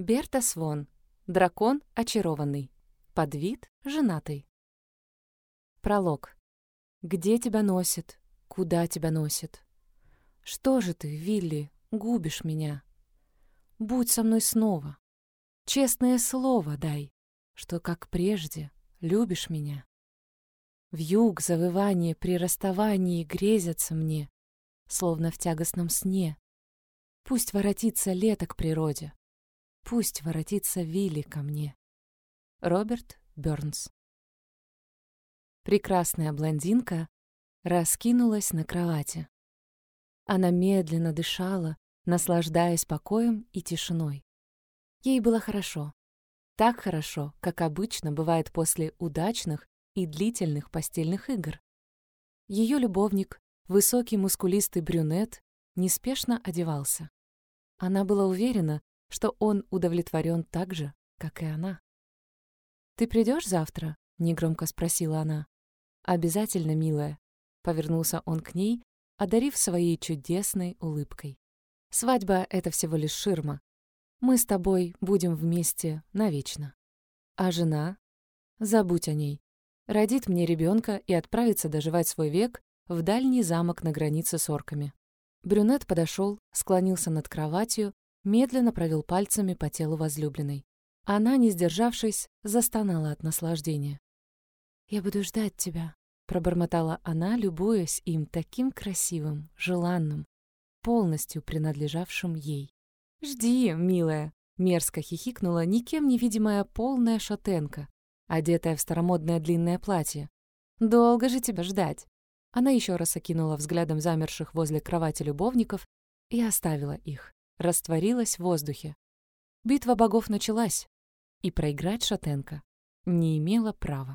Берта Свон. Дракон очарованный. Подвид женатый. Пролог. Где тебя носит? Куда тебя носит? Что же ты, Вилли, губишь меня? Будь со мной снова. Честное слово дай, что, как прежде, любишь меня. В юг завывание при расставании грезятся мне, словно в тягостном сне. Пусть воротится лето к природе, пусть воротится Вилли ко мне. Роберт Бёрнс Прекрасная блондинка раскинулась на кровати. Она медленно дышала, наслаждаясь покоем и тишиной. Ей было хорошо. Так хорошо, как обычно бывает после удачных и длительных постельных игр. Ее любовник, высокий мускулистый брюнет, неспешно одевался. Она была уверена, что он удовлетворен так же, как и она. «Ты придешь завтра?» — негромко спросила она. «Обязательно, милая», — повернулся он к ней, одарив своей чудесной улыбкой. «Свадьба — это всего лишь ширма. Мы с тобой будем вместе навечно. А жена? Забудь о ней. Родит мне ребенка и отправится доживать свой век в дальний замок на границе с орками». Брюнет подошел, склонился над кроватью, медленно провел пальцами по телу возлюбленной. Она, не сдержавшись, застонала от наслаждения. «Я буду ждать тебя», — пробормотала она, любуясь им таким красивым, желанным, полностью принадлежавшим ей. «Жди, милая», — мерзко хихикнула никем не видимая полная шатенка, одетая в старомодное длинное платье. «Долго же тебя ждать». Она еще раз окинула взглядом замерших возле кровати любовников и оставила их, растворилась в воздухе. Битва богов началась, и проиграть Шатенко не имела права.